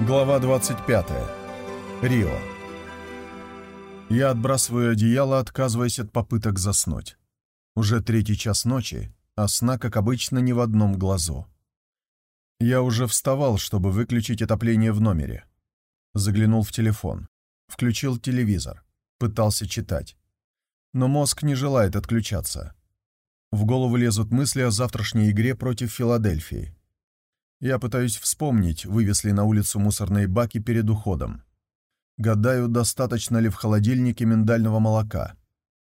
Глава 25. Рио. Я отбрасываю одеяло, отказываясь от попыток заснуть. Уже третий час ночи, а сна, как обычно, ни в одном глазу. Я уже вставал, чтобы выключить отопление в номере. Заглянул в телефон. Включил телевизор. Пытался читать. Но мозг не желает отключаться. В голову лезут мысли о завтрашней игре против Филадельфии. Я пытаюсь вспомнить, вывесли на улицу мусорные баки перед уходом. Гадаю, достаточно ли в холодильнике миндального молока.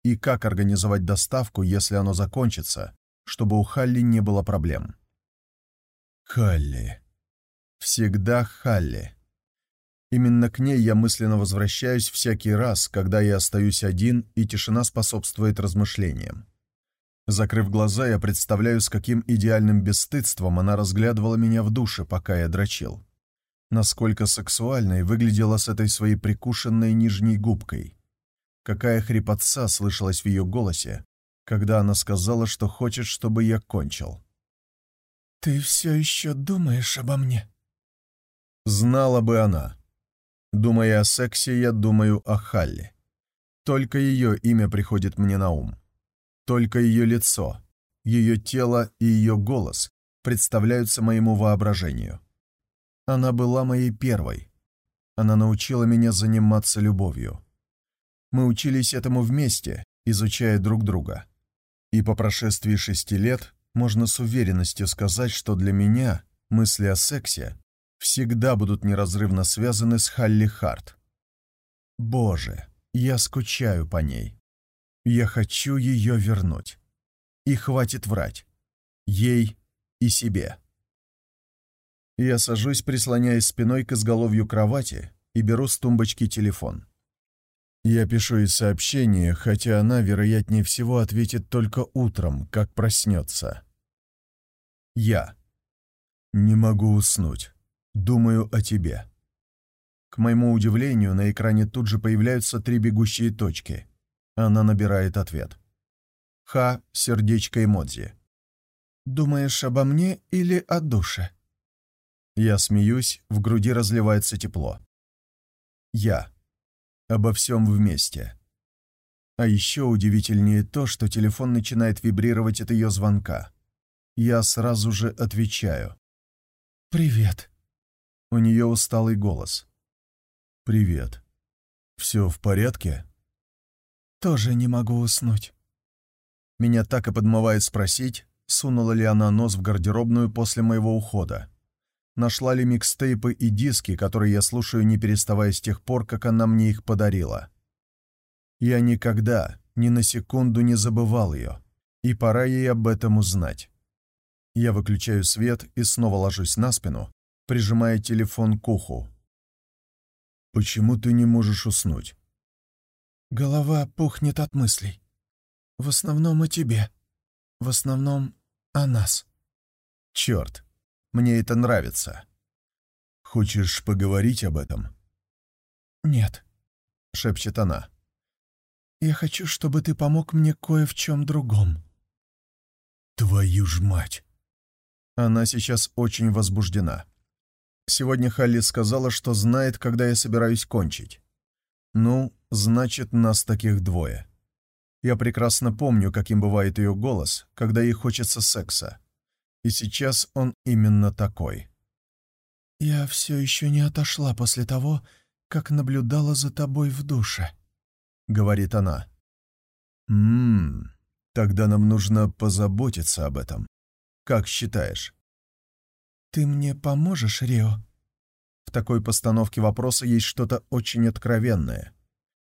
И как организовать доставку, если оно закончится, чтобы у Халли не было проблем. Халли. Всегда Халли. Именно к ней я мысленно возвращаюсь всякий раз, когда я остаюсь один, и тишина способствует размышлениям. Закрыв глаза, я представляю, с каким идеальным бесстыдством она разглядывала меня в душе, пока я дрочил. Насколько сексуальной выглядела с этой своей прикушенной нижней губкой. Какая хрипотца слышалась в ее голосе, когда она сказала, что хочет, чтобы я кончил. «Ты все еще думаешь обо мне?» Знала бы она. Думая о сексе, я думаю о Халли. Только ее имя приходит мне на ум. Только ее лицо, ее тело и ее голос представляются моему воображению. Она была моей первой. Она научила меня заниматься любовью. Мы учились этому вместе, изучая друг друга. И по прошествии шести лет можно с уверенностью сказать, что для меня мысли о сексе всегда будут неразрывно связаны с Халли Харт. Боже, я скучаю по ней. Я хочу ее вернуть. И хватит врать. Ей и себе. Я сажусь, прислоняясь спиной к изголовью кровати, и беру с тумбочки телефон. Я пишу ей сообщение, хотя она, вероятнее всего, ответит только утром, как проснется. Я. Не могу уснуть. Думаю о тебе. К моему удивлению, на экране тут же появляются три бегущие точки — она набирает ответ. Ха, сердечко эмодзи. «Думаешь обо мне или о душе?» Я смеюсь, в груди разливается тепло. Я. Обо всем вместе. А еще удивительнее то, что телефон начинает вибрировать от ее звонка. Я сразу же отвечаю. «Привет». У нее усталый голос. «Привет. Все в порядке?» Тоже не могу уснуть». Меня так и подмывает спросить, сунула ли она нос в гардеробную после моего ухода. Нашла ли микстейпы и диски, которые я слушаю, не переставая с тех пор, как она мне их подарила. Я никогда, ни на секунду не забывал ее, и пора ей об этом узнать. Я выключаю свет и снова ложусь на спину, прижимая телефон к уху. «Почему ты не можешь уснуть?» Голова пухнет от мыслей. В основном о тебе. В основном о нас. Черт, мне это нравится. Хочешь поговорить об этом? Нет, шепчет она. Я хочу, чтобы ты помог мне кое в чем другом. Твою ж мать! Она сейчас очень возбуждена. Сегодня Халли сказала, что знает, когда я собираюсь кончить. Ну, значит, нас таких двое. Я прекрасно помню, каким бывает ее голос, когда ей хочется секса. И сейчас он именно такой. «Я все еще не отошла после того, как наблюдала за тобой в душе», — говорит она. «Ммм, тогда нам нужно позаботиться об этом. Как считаешь?» «Ты мне поможешь, Рио?» В такой постановке вопроса есть что-то очень откровенное.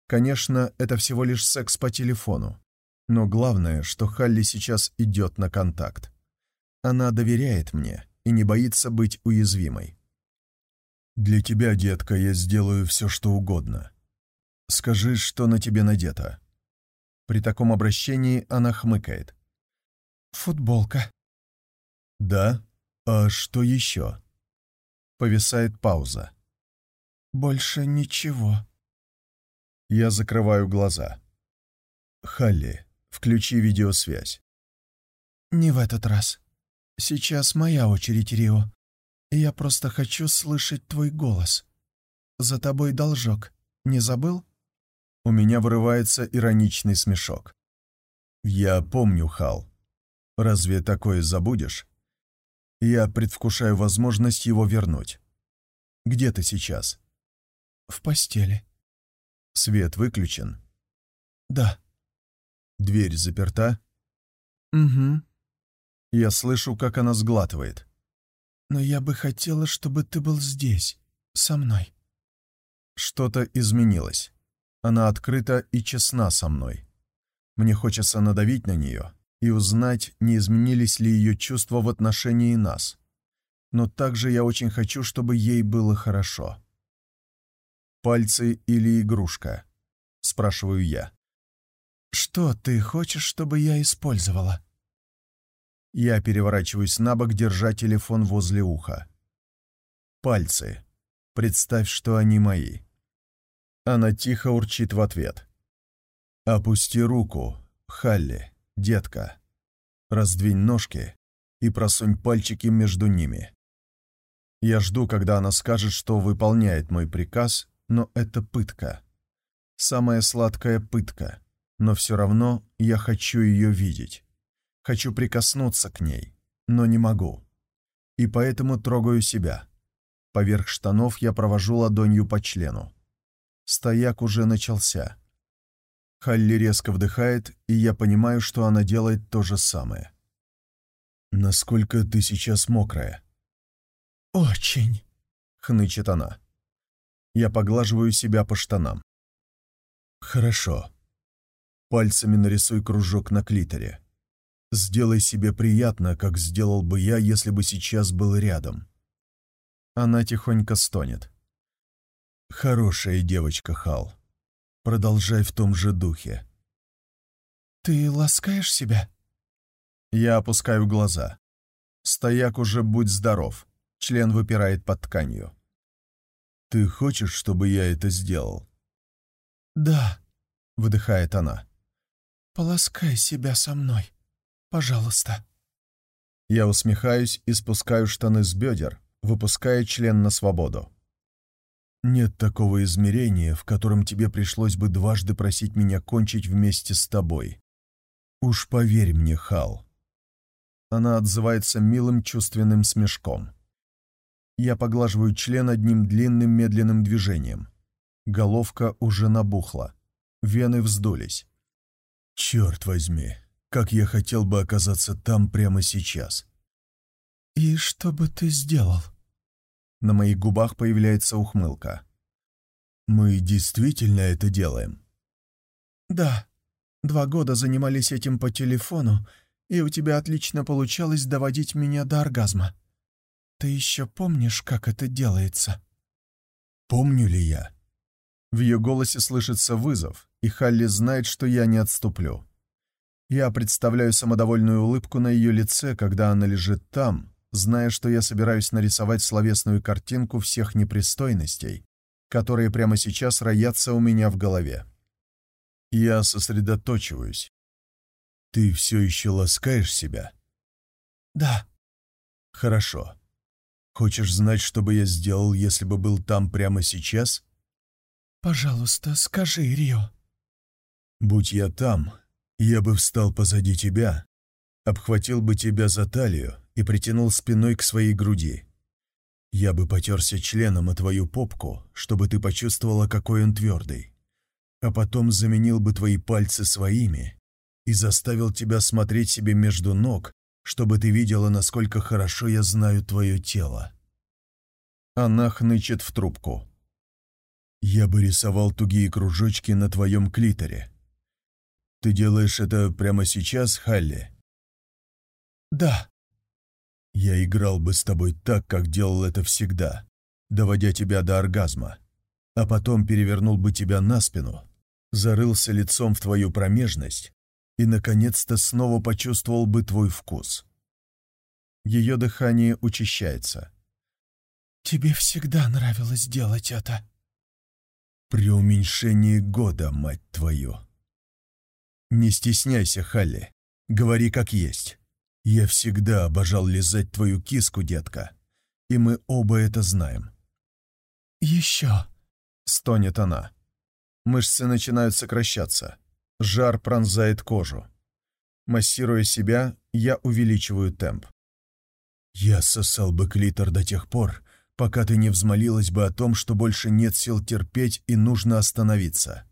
Конечно, это всего лишь секс по телефону. Но главное, что Халли сейчас идет на контакт. Она доверяет мне и не боится быть уязвимой. «Для тебя, детка, я сделаю все, что угодно. Скажи, что на тебе надето». При таком обращении она хмыкает. «Футболка». «Да? А что еще?» Повисает пауза. «Больше ничего». Я закрываю глаза. «Халли, включи видеосвязь». «Не в этот раз. Сейчас моя очередь, Рио. Я просто хочу слышать твой голос. За тобой должок. Не забыл?» У меня вырывается ироничный смешок. «Я помню, Хал. Разве такое забудешь? Я предвкушаю возможность его вернуть. Где ты сейчас?» «В постели». «Свет выключен?» «Да». «Дверь заперта?» «Угу». Я слышу, как она сглатывает. «Но я бы хотела, чтобы ты был здесь, со мной». Что-то изменилось. Она открыта и честна со мной. Мне хочется надавить на нее и узнать, не изменились ли ее чувства в отношении нас. Но также я очень хочу, чтобы ей было хорошо. «Пальцы или игрушка?» — спрашиваю я. «Что ты хочешь, чтобы я использовала?» Я переворачиваюсь на бок, держа телефон возле уха. «Пальцы. Представь, что они мои». Она тихо урчит в ответ. «Опусти руку, Халли, детка. Раздвинь ножки и просунь пальчики между ними». Я жду, когда она скажет, что выполняет мой приказ, но это пытка. Самая сладкая пытка, но все равно я хочу ее видеть. Хочу прикоснуться к ней, но не могу. И поэтому трогаю себя. Поверх штанов я провожу ладонью по члену. Стояк уже начался. Халли резко вдыхает, и я понимаю, что она делает то же самое. «Насколько ты сейчас мокрая?» «Очень», — хнычет она. Я поглаживаю себя по штанам. «Хорошо. Пальцами нарисуй кружок на клиторе. Сделай себе приятно, как сделал бы я, если бы сейчас был рядом». Она тихонько стонет. Хорошая девочка, Хал. Продолжай в том же духе. Ты ласкаешь себя? Я опускаю глаза. Стояк уже будь здоров. Член выпирает под тканью. Ты хочешь, чтобы я это сделал? Да, выдыхает она. Поласкай себя со мной, пожалуйста. Я усмехаюсь и спускаю штаны с бедер, выпуская член на свободу. Нет такого измерения, в котором тебе пришлось бы дважды просить меня кончить вместе с тобой. Уж поверь мне, Хал. Она отзывается милым чувственным смешком. Я поглаживаю член одним длинным медленным движением. Головка уже набухла. Вены вздулись. Черт возьми, как я хотел бы оказаться там прямо сейчас. «И что бы ты сделал?» На моих губах появляется ухмылка. «Мы действительно это делаем?» «Да. Два года занимались этим по телефону, и у тебя отлично получалось доводить меня до оргазма. Ты еще помнишь, как это делается?» «Помню ли я?» В ее голосе слышится вызов, и Халли знает, что я не отступлю. Я представляю самодовольную улыбку на ее лице, когда она лежит там, зная, что я собираюсь нарисовать словесную картинку всех непристойностей, которые прямо сейчас роятся у меня в голове. Я сосредоточиваюсь. Ты все еще ласкаешь себя? Да. Хорошо. Хочешь знать, что бы я сделал, если бы был там прямо сейчас? Пожалуйста, скажи, Рио. Будь я там, я бы встал позади тебя, обхватил бы тебя за талию и притянул спиной к своей груди. Я бы потерся членом о твою попку, чтобы ты почувствовала, какой он твердый. А потом заменил бы твои пальцы своими и заставил тебя смотреть себе между ног, чтобы ты видела, насколько хорошо я знаю твое тело. Она хнычет в трубку. Я бы рисовал тугие кружочки на твоем клиторе. Ты делаешь это прямо сейчас, Халли? Да. Я играл бы с тобой так, как делал это всегда, доводя тебя до оргазма, а потом перевернул бы тебя на спину, зарылся лицом в твою промежность и, наконец-то, снова почувствовал бы твой вкус. Ее дыхание учащается. «Тебе всегда нравилось делать это». «При уменьшении года, мать твою». «Не стесняйся, Халли, говори как есть». «Я всегда обожал лизать твою киску, детка. и мы оба это знаем. «Еще!» — стонет она. Мышцы начинают сокращаться. Жар пронзает кожу. Массируя себя, я увеличиваю темп. «Я сосал бы клитор до тех пор, пока ты не взмолилась бы о том, что больше нет сил терпеть и нужно остановиться.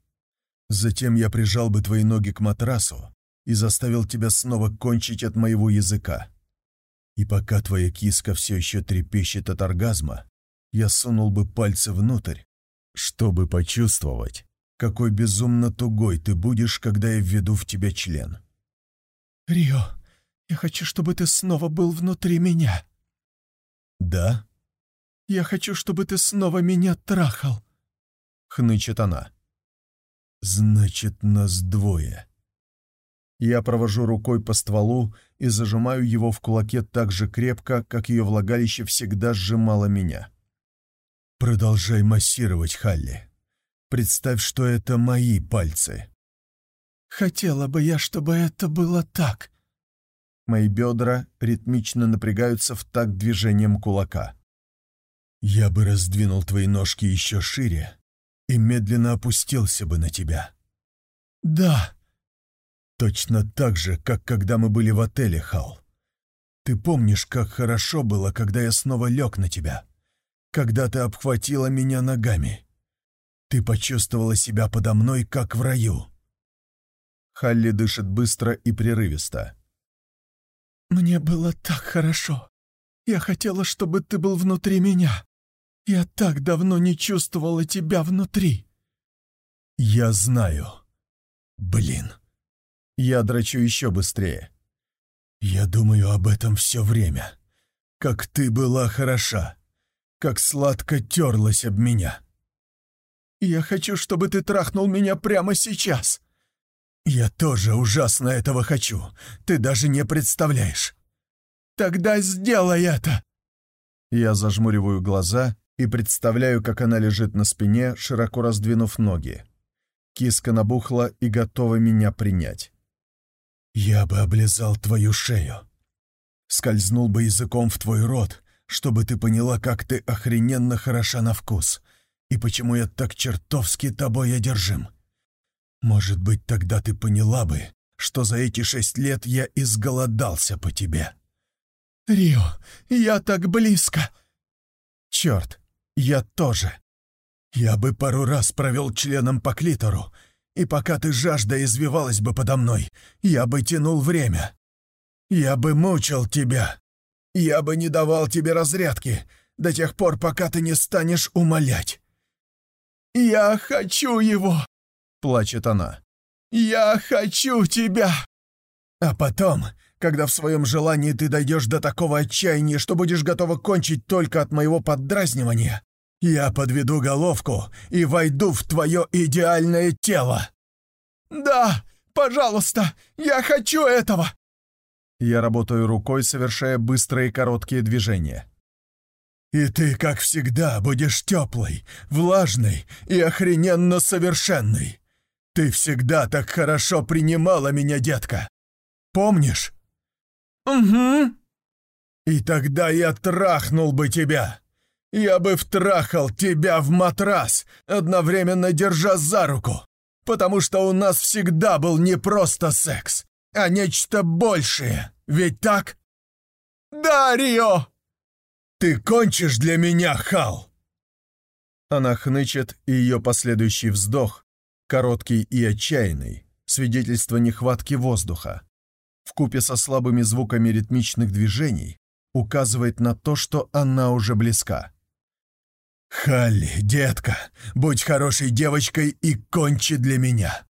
Затем я прижал бы твои ноги к матрасу и заставил тебя снова кончить от моего языка. И пока твоя киска все еще трепещет от оргазма, я сунул бы пальцы внутрь, чтобы почувствовать, какой безумно тугой ты будешь, когда я введу в тебя член. «Рио, я хочу, чтобы ты снова был внутри меня». «Да?» «Я хочу, чтобы ты снова меня трахал», — хнычет она. «Значит, нас двое». Я провожу рукой по стволу и зажимаю его в кулаке так же крепко, как ее влагалище всегда сжимало меня. «Продолжай массировать, Халли. Представь, что это мои пальцы». «Хотела бы я, чтобы это было так». Мои бедра ритмично напрягаются в такт движением кулака. «Я бы раздвинул твои ножки еще шире и медленно опустился бы на тебя». «Да», Точно так же, как когда мы были в отеле, Хал. Ты помнишь, как хорошо было, когда я снова лег на тебя? Когда ты обхватила меня ногами? Ты почувствовала себя подо мной, как в раю. Халли дышит быстро и прерывисто. «Мне было так хорошо. Я хотела, чтобы ты был внутри меня. Я так давно не чувствовала тебя внутри». «Я знаю. Блин». Я драчу еще быстрее. Я думаю об этом все время. Как ты была хороша. Как сладко терлась об меня. Я хочу, чтобы ты трахнул меня прямо сейчас. Я тоже ужасно этого хочу. Ты даже не представляешь. Тогда сделай это. Я зажмуриваю глаза и представляю, как она лежит на спине, широко раздвинув ноги. Киска набухла и готова меня принять. Я бы облизал твою шею. Скользнул бы языком в твой рот, чтобы ты поняла, как ты охрененно хороша на вкус, и почему я так чертовски тобой одержим. Может быть, тогда ты поняла бы, что за эти шесть лет я изголодался по тебе. Рио, я так близко. Черт, я тоже. Я бы пару раз провел членом по клитору, и пока ты жажда извивалась бы подо мной, я бы тянул время. Я бы мучил тебя. Я бы не давал тебе разрядки до тех пор, пока ты не станешь умолять. «Я хочу его!» — плачет она. «Я хочу тебя!» А потом, когда в своем желании ты дойдешь до такого отчаяния, что будешь готова кончить только от моего поддразнивания, я подведу головку и войду в твое идеальное тело!» «Да, пожалуйста, я хочу этого!» Я работаю рукой, совершая быстрые короткие движения. «И ты, как всегда, будешь теплой, влажной и охрененно совершенной. Ты всегда так хорошо принимала меня, детка. Помнишь?» «Угу». «И тогда я трахнул бы тебя!» Я бы втрахал тебя в матрас, одновременно держа за руку, потому что у нас всегда был не просто секс, а нечто большее, ведь так? Да, Рио! Ты кончишь для меня, Хал!» Она хнычет, и ее последующий вздох, короткий и отчаянный, свидетельство нехватки воздуха, вкупе со слабыми звуками ритмичных движений, указывает на то, что она уже близка. «Халли, детка, будь хорошей девочкой и кончи для меня.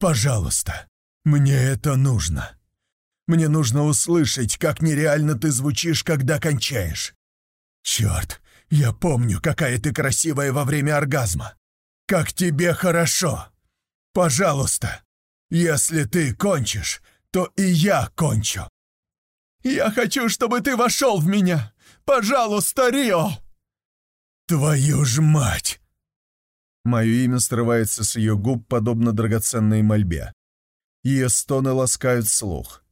Пожалуйста, мне это нужно. Мне нужно услышать, как нереально ты звучишь, когда кончаешь. Черт, я помню, какая ты красивая во время оргазма. Как тебе хорошо. Пожалуйста, если ты кончишь, то и я кончу. Я хочу, чтобы ты вошел в меня. Пожалуйста, Рио!» «Твою ж мать!» Мое имя срывается с ее губ, подобно драгоценной мольбе. Ее стоны ласкают слух.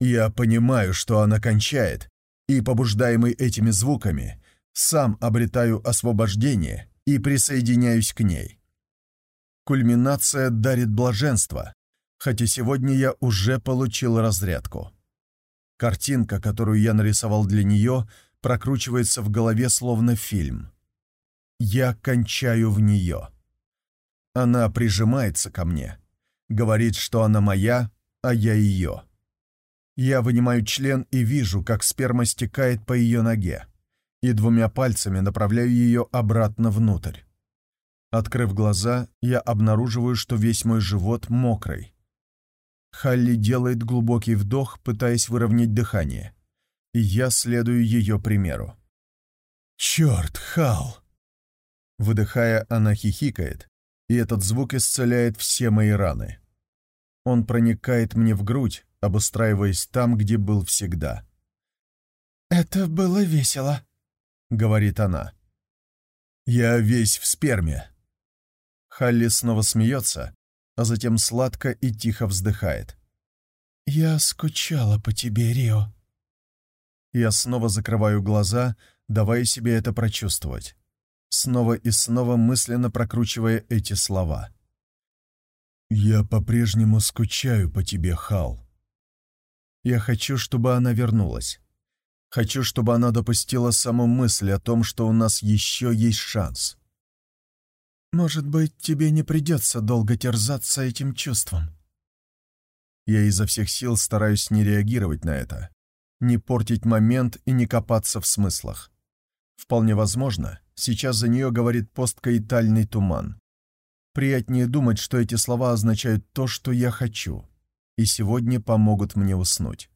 Я понимаю, что она кончает, и, побуждаемый этими звуками, сам обретаю освобождение и присоединяюсь к ней. Кульминация дарит блаженство, хотя сегодня я уже получил разрядку. Картинка, которую я нарисовал для нее, прокручивается в голове словно фильм. Я кончаю в нее. Она прижимается ко мне, говорит, что она моя, а я ее. Я вынимаю член и вижу, как сперма стекает по ее ноге, и двумя пальцами направляю ее обратно внутрь. Открыв глаза, я обнаруживаю, что весь мой живот мокрый. Халли делает глубокий вдох, пытаясь выровнять дыхание, и я следую ее примеру. «Черт, Хал!» Выдыхая, она хихикает, и этот звук исцеляет все мои раны. Он проникает мне в грудь, обустраиваясь там, где был всегда. «Это было весело», — говорит она. «Я весь в сперме». Халли снова смеется, а затем сладко и тихо вздыхает. «Я скучала по тебе, Рио». Я снова закрываю глаза, давая себе это прочувствовать, снова и снова мысленно прокручивая эти слова. «Я по-прежнему скучаю по тебе, Хал. Я хочу, чтобы она вернулась. Хочу, чтобы она допустила саму мысль о том, что у нас еще есть шанс. Может быть, тебе не придется долго терзаться этим чувством. Я изо всех сил стараюсь не реагировать на это, не портить момент и не копаться в смыслах. Вполне возможно, сейчас за нее говорит посткаитальный туман. Приятнее думать, что эти слова означают то, что я хочу, и сегодня помогут мне уснуть.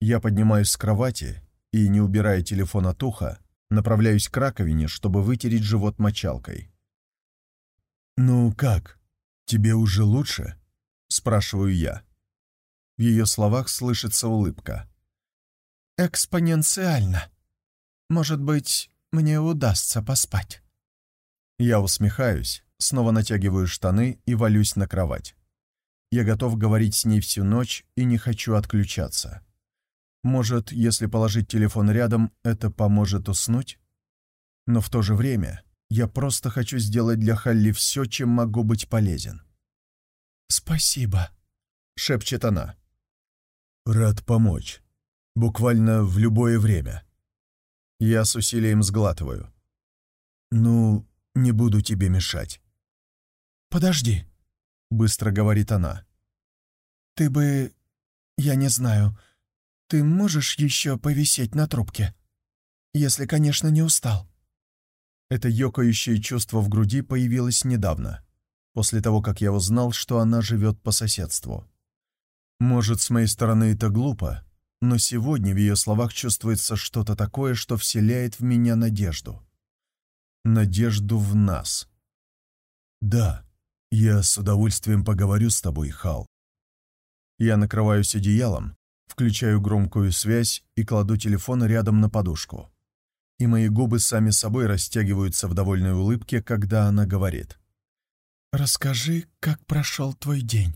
Я поднимаюсь с кровати и, не убирая телефон от уха, направляюсь к раковине, чтобы вытереть живот мочалкой. «Ну как, тебе уже лучше?» — спрашиваю я. В ее словах слышится улыбка. «Экспоненциально. Может быть, мне удастся поспать». Я усмехаюсь, снова натягиваю штаны и валюсь на кровать. Я готов говорить с ней всю ночь и не хочу отключаться. Может, если положить телефон рядом, это поможет уснуть? Но в то же время я просто хочу сделать для Халли все, чем могу быть полезен. «Спасибо», — шепчет она. «Рад помочь. Буквально в любое время». Я с усилием сглатываю. «Ну, не буду тебе мешать». «Подожди», — быстро говорит она. «Ты бы... я не знаю. Ты можешь еще повисеть на трубке? Если, конечно, не устал». Это ёкающее чувство в груди появилось недавно, после того, как я узнал, что она живет по соседству. Может, с моей стороны это глупо, но сегодня в ее словах чувствуется что-то такое, что вселяет в меня надежду. Надежду в нас. «Да, я с удовольствием поговорю с тобой, Хал». Я накрываюсь одеялом, включаю громкую связь и кладу телефон рядом на подушку и мои губы сами собой растягиваются в довольной улыбке, когда она говорит. «Расскажи, как прошел твой день».